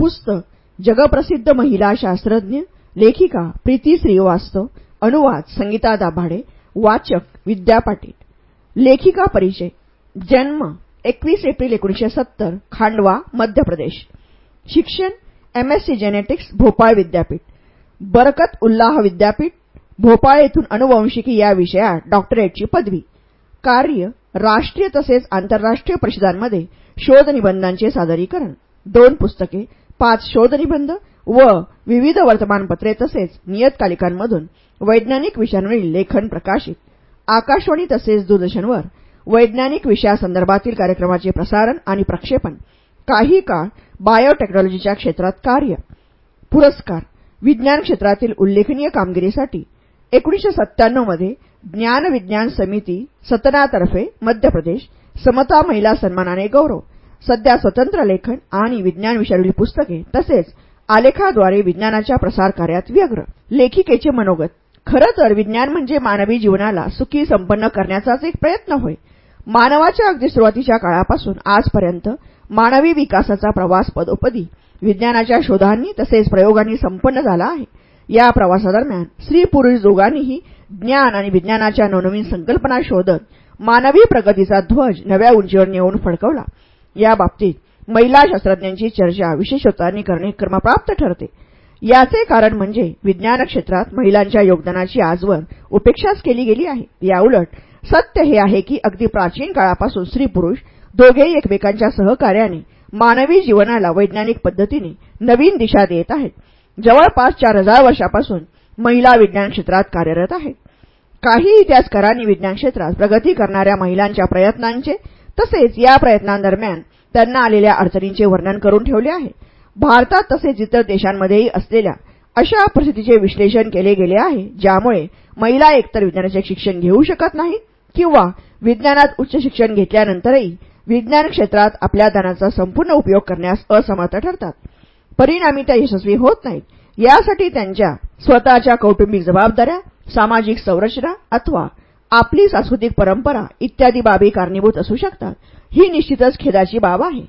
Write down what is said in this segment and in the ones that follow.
पुस्तक जगप्रसिद्ध महिला शास्त्रज्ञ लेखिका प्रीती श्रीवास्तव अनुवाद संगीता दाभाडे वाचक विद्या पाटील. लेखिका परिचय जन्म एकवीस एप्रिल एकोणीशे सत्तर खांडवा मध्य प्रदेश. शिक्षण एमएससी जेनेटिक्स भोपाळ विद्यापीठ. बरकत उल्लाह विद्यापीठ भोपाळ येथून अनुवंशिकी या विषयात डॉक्टरेटची पदवी. कार्य राष्ट्रीय तसेच आंतरराष्ट्रीय परिषदांमध्ये शोधनिबंधांचे सादरीकरण. दोन पुस्तके पाच शोधनिबंध व विविध वर्तमानपत्रे तसेच नियतकालिकांमधून वैज्ञानिक विषयांवरील लेखन प्रकाशित. आकाशवाणी तसेच दूरदर्शनवर वैज्ञानिक विषयासंदर्भातील कार्यक्रमाचे प्रसारण आणि प्रक्षेपण काही काळ बायोटेक्नॉलॉजीच्या क्षेत्रात कार्य पुरस्कार विज्ञान क्षेत्रातील उल्लेखनीय कामगिरीसाठी एकोणीशे सत्त्याण्णवमध्ये ज्ञान विज्ञान समिती सतनातर्फे मध्य प्रदेश समता महिला सन्मानाने गौरव सध्या स्वतंत्र लेखन आणि विज्ञान विषयावरील पुस्तके तसेच आलेखाद्वारे विज्ञानाच्या प्रसार कार्यात व्यग्र. लेखिकेचे मनोगत. खरं तर विज्ञान म्हणजे मानवी जीवनाला सुखी संपन्न करण्याचाच एक प्रयत्न होय. मानवाच्या अगदी सुरुवातीच्या काळापासून आजपर्यंत मानवी विकासाचा प्रवास पदोपदी विज्ञानाच्या शोधांनी तसेच प्रयोगांनी संपन्न झाला आहे. या प्रवासादरम्यान स्त्री पुरुष दोघांनीही ज्ञान आणि विज्ञानाच्या नवनवीन संकल्पना शोधत मानवी प्रगतीचा ध्वज नव्या उंचीवर नेऊन फडकवला. याबाबतीत महिला शास्त्रज्ञांची चर्चा विशेषत्वाने करणे क्रमप्राप्त ठरते. याचे कारण म्हणजे विज्ञान क्षेत्रात महिलांच्या योगदानाची आजवर उपेक्षाच केली गेली आहे. याउलट सत्य हे आहे की अगदी प्राचीन काळापासून स्त्री पुरुष दोघेही एकमेकांच्या सहकार्याने मानवी जीवनाला वैज्ञानिक पद्धतीने नवीन दिशा देत आहेत. जवळपास चार हजार वर्षापासून महिला विज्ञान क्षेत्रात कार्यरत आहेत. काही इतिहासकारांनी विज्ञान क्षेत्रात प्रगती करणाऱ्या महिलांच्या प्रयत्नांचे तसेच या प्रयत्नांदरम्यान त्यांना आलेल्या अडचणींचे वर्णन करून ठेवले आहे. भारतात तसेच इतर देशांमध्येही असलेल्या अशा परिस्थितीचे विश्लेषण केले गेले आहे ज्यामुळे महिला एकतर विज्ञानाचे शिक्षण घेऊ शकत नाही किंवा विज्ञानात उच्च शिक्षण घेतल्यानंतरही विज्ञान क्षेत्रात आपल्या दानाचा संपूर्ण उपयोग करण्यास असमर्थ ठरतात. परिणामी त्या यशस्वी होत नाहीत. यासाठी त्यांच्या स्वतःच्या कौटुंबिक जबाबदाऱ्या सामाजिक संरचना अथवा आपली सांस्कृतिक परंपरा इत्यादी बाबी कारणीभूत असू शकतात. ही निश्चितच खेदाची बाब आहे.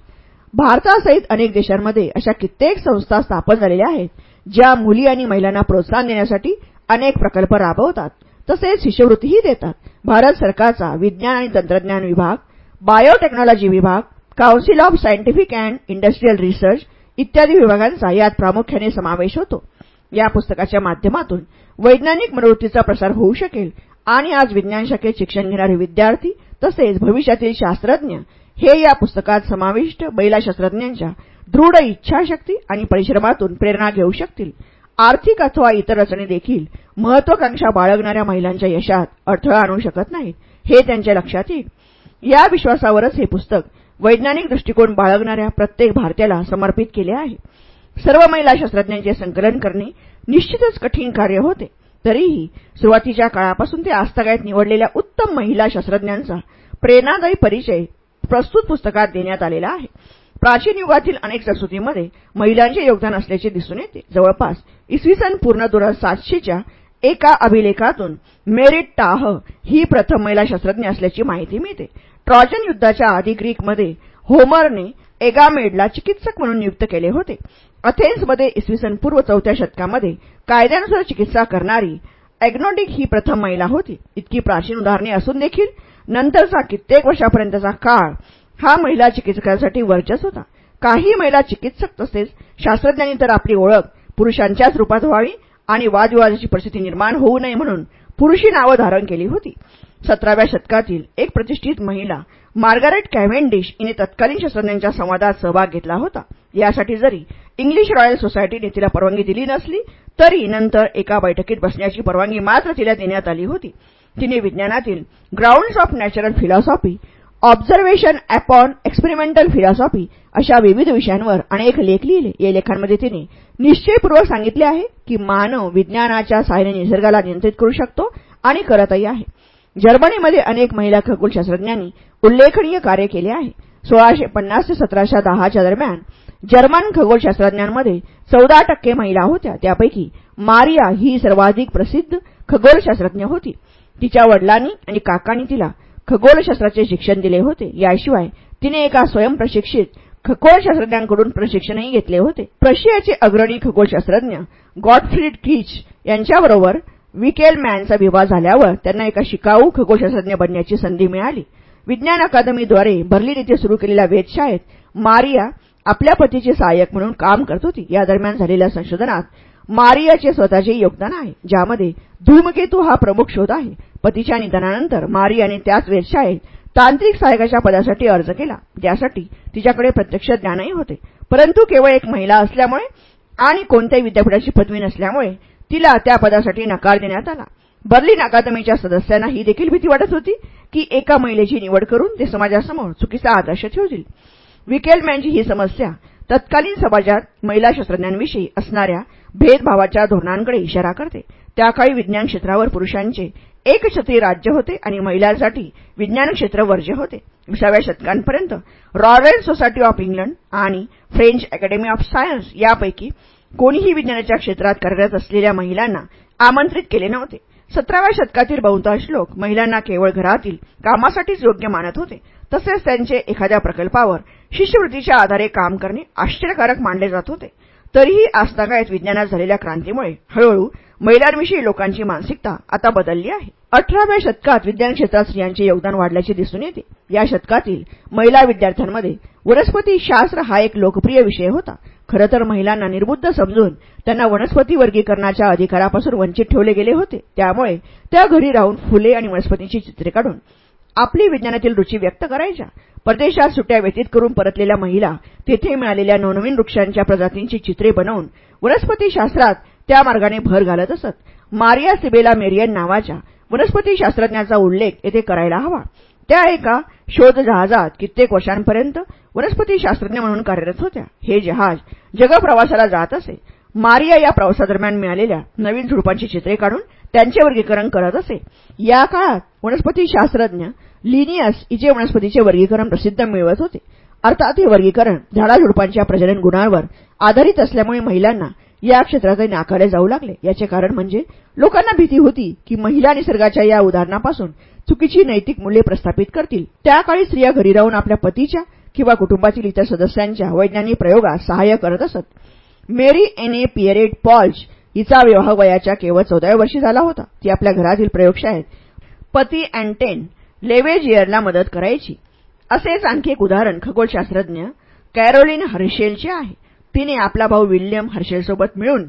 भारतासहित अनेक देशांमध्ये अशा कित्येक संस्था स्थापन झालेल्या आहेत ज्या मुली आणि महिलांना प्रोत्साहन देण्यासाठी अनेक प्रकल्प राबवतात. तसेच शिष्यवृत्तीही देतात. भारत सरकारचा विज्ञान आणि तंत्रज्ञान विभाग बायोटेक्नॉलॉजी विभाग council of scientific and industrial research इत्यादी विभागांचा यात प्रामुख्याने समावेश होतो. या पुस्तकाच्या माध्यमातून वैज्ञानिक मनोवृत्तीचा प्रसार होऊ शकेल आणि आज विज्ञान शाखेत शिक्षण घेणारे विद्यार्थी तसेच भविष्यातील शास्त्रज्ञ हे या पुस्तकात समाविष्ट बैला शास्त्रज्ञांच्या दृढ इच्छाशक्ती आणि परिश्रमातून प्रेरणा घेऊ शकतील. आर्थिक अथवा इतर अडचणी देखील महत्वाकांक्षा बाळगणाऱ्या महिलांच्या यशात अडथळा आणू शकत नाहीत हे त्यांच्या लक्षात येईल. या विश्वासावरच हे पुस्तक वैज्ञानिक दृष्टिकोन बाळगणाऱ्या प्रत्येक भारतीयाला समर्पित केले आहे. सर्व महिला शास्त्रज्ञांचे संकलन करणे निश्चितच कठीण कार्य होते. तरीही सुरुवातीच्या काळापासून ते आजतागायत निवडलेल्या उत्तम महिला शास्त्रज्ञांचा प्रेरणादायी परिचय प्रस्तुत पुस्तकात देण्यात आलेला आहे. प्राचीन युगातील अनेक संस्कृतीमध्ये महिलांचे योगदान असल्याचे दिसून येते. जवळपास इसवी सन पूर्ण दोन सातशेच्या एका अभिलेखातून मेरिट टाह ही प्रथम महिला शास्त्रज्ञ असल्याची माहिती मिळते. ट्रॉजन युद्धाच्या आधी ग्रीकमध्ये होमरने एगामेडला चिकित्सक म्हणून नियुक्त केले होते. अथेन्समध्ये इसवी पूर्व चौथ्या शतकामध्ये कायद्यानुसार चिकित्सा करणारी एग्नोडिक ही प्रथम महिला होती. इतकी प्राचीन उदाहरणे असून देखील नंतरचा कित्येक वर्षापर्यंतचा काळ हा महिला चिकित्सकांसाठी वर्चस होता. काही महिला चिकित्सक तसेच शास्त्रज्ञांनी तर आपली ओळख पुरुषांच्याच रूपात व्हावी आणि वादविवादाची परिस्थिती निर्माण होऊ नये म्हणून पुरुषी नावं धारण केली होती. सतराव्या शतकातील एक प्रतिष्ठित महिला मार्गारेट कॅव्हेंडिश हिने तत्कालीन शास्त्रज्ञांच्या संवादात सहभाग घेतला होता. यासाठी जरी इंग्लिश रॉयल सोसायटीने तिला परवानगी दिली नसली तरी नंतर एका बैठकीत बसण्याची परवानगी मात्र तिला देण्यात आली होती. तिने विज्ञानातील grounds of natural philosophy observation upon experimental philosophy अशा विविध विषयांवर अनेक लेख लिहिले. या लेखांमध्ये तिने निश्चयपूर्वक सांगितले आहे की मानव विज्ञानाच्या सहाय्याने निसर्गाला नियंत्रित करू शकतो आणि करतही आहे. जर्मनीमध्ये अनेक महिला खगोलशास्त्रज्ञांनी उल्लेखनीय कार्य केले आहे. सोळाशे पन्नास ते सतराशे दहाच्या दरम्यान जर्मन खगोलशास्त्रज्ञांमध्ये चौदा टक्के महिला होत्या. त्यापैकी मारिया ही सर्वाधिक प्रसिद्ध खगोलशास्त्रज्ञ होती. तिच्या वडिलांनी आणि काकांनी तिला खगोलशास्त्राचे शिक्षण दिले होते. याशिवाय तिने एका स्वयंप्रशिक्षित खगोलशास्त्रज्ञांकडून प्रशिक्षणही घेतले होते. प्रशियाचे अग्रणी खगोलशास्त्रज्ञ गॉडफ्रीड क्रीच यांच्याबरोबर विकेलमॅनचा विवाह झाल्यावर त्यांना एका शिकाऊ खगोलशास्त्रज्ञ बनण्याची संधी मिळाली. विज्ञान अकादमीद्वारे बर्लिन येथे सुरू केलेल्या वेधशाळेत मारिया आपल्या पतीचे सहाय्यक म्हणून काम करत होती. या दरम्यान झालेल्या संशोधनात मारियाचे स्वतःचे योगदान आहे ज्यामध्ये धूमकेतू हा प्रमुख शोध आहे. पतीच्या निधनानंतर मारी आणि त्याच वेधशाळेत तांत्रिक सहायकाच्या पदासाठी अर्ज केला. ज्यासाठी तिच्याकडे प्रत्यक्ष ज्ञानही होते. परंतु केवळ एक महिला असल्यामुळे आणि कोणत्याही विद्यापीठाची पदवी नसल्यामुळे तिला त्या पदासाठी नकार देण्यात आला. बर्लिन अकादमीच्या सदस्यांना ही देखील भीती वाटत होती की एका महिलेची निवड करून ते समाजासमोर चुकीचा आदर्श ठेवतील. विकेलमॅनची ही समस्या तत्कालीन समाजात महिला शास्त्रज्ञांविषयी असणाऱ्या भेदभावाच्या धोरणांकडे इशारा करते. त्या काळी विज्ञान क्षेत्रावर पुरुषांचे एकछत्री राज्य होते आणि महिलांसाठी विज्ञान क्षेत्र वर्ज्य होते. विसाव्या शतकांपर्यंत रॉयल सोसायटी ऑफ इंग्लंड आणि फ्रेंच अकॅडमी ऑफ सायन्स यापैकी कोणीही विज्ञानाच्या क्षेत्रात कार्यरत असलेल्या महिलांना आमंत्रित केले नव्हते. सतराव्या शतकातील बहुतांश लोक महिलांना केवळ घरातील कामासाठीच योग्य मानत होते. तसेच त्यांचे एखाद्या प्रकल्पावर शिष्यवृत्तीच्या आधारे काम करणे आश्चर्यकारक मानले जात होते. तरीही आजतागायत विज्ञानात झालेल्या क्रांतीमुळे हळूहळू महिलांविषयी लोकांची मानसिकता आता बदलली आहे. अठराव्या शतकात विज्ञान क्षेत्रात स्त्रियांचे योगदान वाढल्याचे दिसून येते. या शतकातील महिला विद्यार्थ्यांमध्ये वनस्पती शास्त्र हा एक लोकप्रिय विषय होता. खरं तर महिलांना निर्बुद्ध समजून त्यांना वनस्पती वर्गीकरणाच्या अधिकारापासून वंचित ठेवले गेले होते. त्यामुळे त्या घरी राहून फुले आणि वनस्पतींची चित्रे काढून आपली विज्ञानातील रुची व्यक्त करायच्या. परदेशात सुट्ट्या व्यतीत करून परतलेल्या महिला तेथे मिळालेल्या नवनवीन वृक्षांच्या प्रजातींची चित्रे बनवून वनस्पतीशास्त्रात त्या मार्गाने भर घालत असत. मारिया सिबेला मेरियन नावाच्या वनस्पतीशास्त्रज्ञाचा उल्लेख येथे करायला हवा. त्या एका शोध जहाजात कित्येक वर्षांपर्यंत वनस्पतीशास्त्रज्ञ म्हणून कार्यरत होत्या. हे जहाज जगप्रवासाला जात असे. मारिया या प्रवासादरम्यान मिळालेल्या नवीन झुडपांची चित्रे काढून त्यांचे वर्गीकरण करत असे. या काळात वनस्पतीशास्त्रज्ञ लिनियस इजे वनस्पतीचे वर्गीकरण प्रसिद्ध मिळवत होते. अर्थात हे वर्गीकरण झाडाझुडपांच्या प्रजनन गुणांवर आधारित असल्यामुळे महिलांना या क्षेत्रातही नाकारले जाऊ लागले. याचे कारण म्हणजे लोकांना भीती होती की महिला निसर्गाच्या या उदाहरणापासून चुकीची नैतिक मूल्ये प्रस्थापित करतील. त्या काळी स्त्रिया घरी राहून आपल्या पतीच्या किंवा कुटुंबातील इतर सदस्यांच्या वैज्ञानिक प्रयोगात सहाय्य करत असत. मेरी एने पियरेट पॉल्च हिचा विवाह वयाच्या केवळ चौदाव्या वर्षी झाला होता. ती आपल्या घरातील प्रयोगशाळेत पती अँटेन लेवेजियरला मदत करायची. असेच आणखी एक उदाहरण खगोलशास्त्रज्ञ कॅरोलिन हर्शेलचे आहे. तिने आपला भाऊ विल्यम हर्शेलसोबत मिळून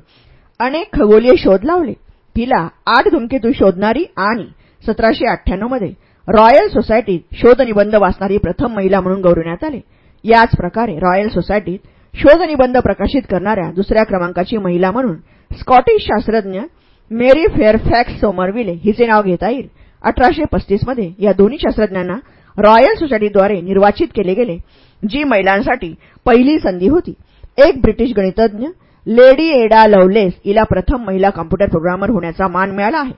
अनेक खगोलीय शोध लावले. तिला आठ धुमकेतू शोधणारी आणि सतराशे अठ्ठ्याण्णवमध्ये रॉयल सोसायटीत शोधनिबंध वाचणारी प्रथम महिला म्हणून गौरवण्यात आले. याच प्रकारे रॉयल सोसायटीत शोधनिबंध प्रकाशित करणाऱ्या दुसऱ्या क्रमांकाची महिला म्हणून स्कॉटिश शास्त्रज्ञ मेरी फेअरफॅक्स सोमरविले हिचे नाव घेता येईल. अठराशे पस्तीसमध्ये या दोन्ही शास्त्रज्ञांना रॉयल सोसायटीद्वारे निर्वाचित केले गेले जी महिलांसाठी पहिली संधी होती. एक ब्रिटिश गणितज्ञ लेडी एडा लवलेस हिला प्रथम महिला कॉम्प्युटर प्रोग्रामर होण्याचा मान मिळाला आहे.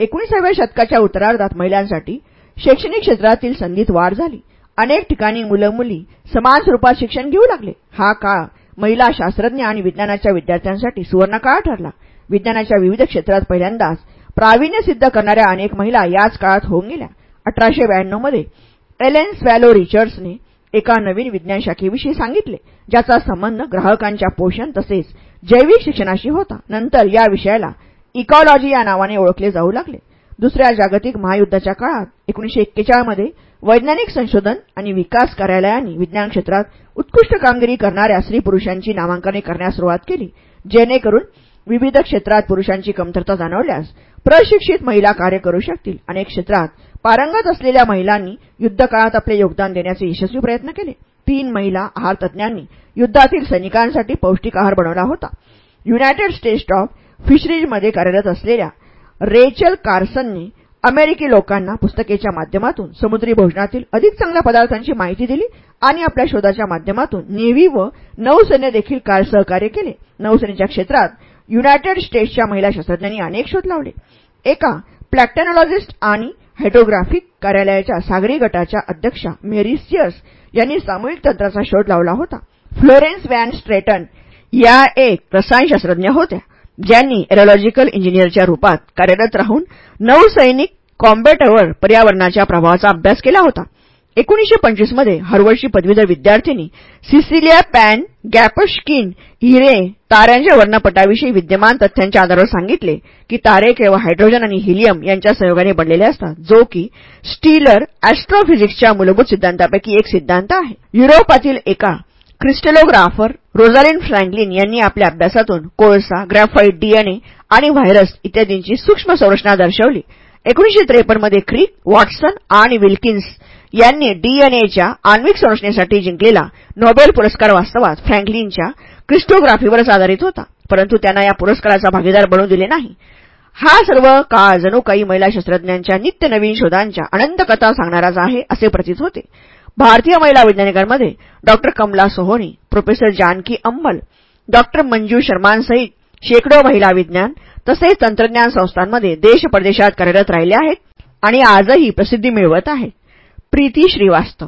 एकोणीसाव्या शतकाच्या उत्तरार्धात महिलांसाठी शैक्षणिक क्षेत्रातील संधीत वाढ झाली. अनेक ठिकाणी मुलं मुली समान स्वरूपात शिक्षण घेऊ लागले. हा काळ महिला शास्त्रज्ञ आणि विज्ञानाच्या विद्यार्थ्यांसाठी सुवर्णकाळ ठरला. विज्ञानाच्या विविध क्षेत्रात पहिल्यांदाच प्रावीण्य सिद्ध करणाऱ्या अनेक महिला याच काळात होऊन गेल्या. अठराशे ब्याण्णवमध्ये एलेन स्वॅलो रिचर्ड्सने एका नवीन विज्ञान शाखेविषयी सांगितले ज्याचा संबंध ग्राहकांच्या पोषण तसेच जैविक शिक्षणाशी होता. नंतर या विषयाला इकॉलॉजी या नावाने ओळखले जाऊ लागले. दुसऱ्या जागतिक महायुद्धाच्या काळात एकोणीशे एक्केचाळमध्ये वैज्ञानिक संशोधन आणि विकास कार्यालयांनी विज्ञान क्षेत्रात उत्कृष्ट कामगिरी करणाऱ्या स्त्री पुरुषांची नामांकने करण्यास सुरुवात केली जेणेकरून विविध क्षेत्रात पुरुषांची कमतरता जाणवल्यास प्रशिक्षित महिला कार्य करू शकतील. अनेक क्षेत्रात पारंगत असलेल्या महिलांनी युद्धकाळात आपले योगदान देण्याचे यशस्वी प्रयत्न केले. तीन महिला आहार तज्ज्ञांनी युद्धातील सैनिकांसाठी पौष्टिक आहार बनवला होता. युनायटेड स्टेट्स ऑफ फिशरीजमध्ये कार्यरत असलेल्या रेचल कार्सनने अमेरिकी लोकांना पुस्तकेच्या माध्यमातून समुद्री भोजनातील अधिक चांगल्या पदार्थांची माहिती दिली आणि आपल्या शोधाच्या माध्यमातून नेव्ही व नौसेने देखील काल सहकार्य केले. नौसेनेच्या क्षेत्रात युनायटेड स्टेट्सच्या महिला शास्त्रज्ञांनी अनेक शोध लावले. एका प्लॅक्टॅनॉलॉजिस्ट आणि हायड्रोग्राफिक कार्यालयाच्या सागरी गटाच्या अध्यक्षा मेरी सियर्स यांनी सामूहिक तंत्राचा शोध लावला होता. फ्लोरेन्स वॅन स्ट्रेटन या एक रसायनशास्त्रज्ञ होत्या. ज्यांनी एरोलॉजिकल इंजिनियरच्या रूपात कार्यरत राहून नौसैनिक कॉम्बॅटवर पर्यावरणाच्या प्रभावाचा अभ्यास केला होता. एकोणीशे पंचवीसमध्ये हार्वर्डची पदवीधर विद्यार्थिनी सिसिलिया पॅन गॅपश्किन हिरे ताऱ्यांच्या वर्णपटाविषयी विद्यमान तथ्यांच्या आधारावर सांगितले की तारे केवळ हायड्रोजन आणि हिलियम यांच्या संयोगाने बनलेले असतात जो की स्टीलर ॲस्ट्रोफिजिक्सच्या मूलभूत सिद्धांतापैकी एक सिद्धांत आहे. युरोपातील एका क्रिस्टलोग्राफर रोझालिन फ्रँकलिन यांनी आपल्या अभ्यासातून कोळसा ग्रॅफाईट डीएनए आणि व्हायरस इत्यादींची सूक्ष्म संरचना दर्शवली. एकोणीशे त्रेपन्नमध्ये क्रिक वॉटसन आणि विल्किन्स यांनी डीएनएच्या आण्विक संरचनेसाठी जिंकलेला नोबेल पुरस्कार वास्तवात फ्रँकलिनच्या क्रिस्टोग्राफीवरच आधारित होता परंतु त्यांना या पुरस्काराचा भागीदार बनू दिले नाही. हा सर्व काळ जणू काही महिला शास्त्रज्ञांच्या नित्य नवीन शोधांच्या अनंत कथा सांगणाराच आहे असे प्रतीत होते. भारतीय महिला वैज्ञानिकांमध्ये doctor Kamala Sohoni professor Janaki Ammal doctor Manju शर्मांसहित शेकडो महिला विज्ञान तसेच तंत्रज्ञान संस्थांमध्ये देश परदेशात कार्यरत राहिले आहेत आणि आजही प्रसिद्धी मिळवत आहेत. प्रीती श्रीवास्तव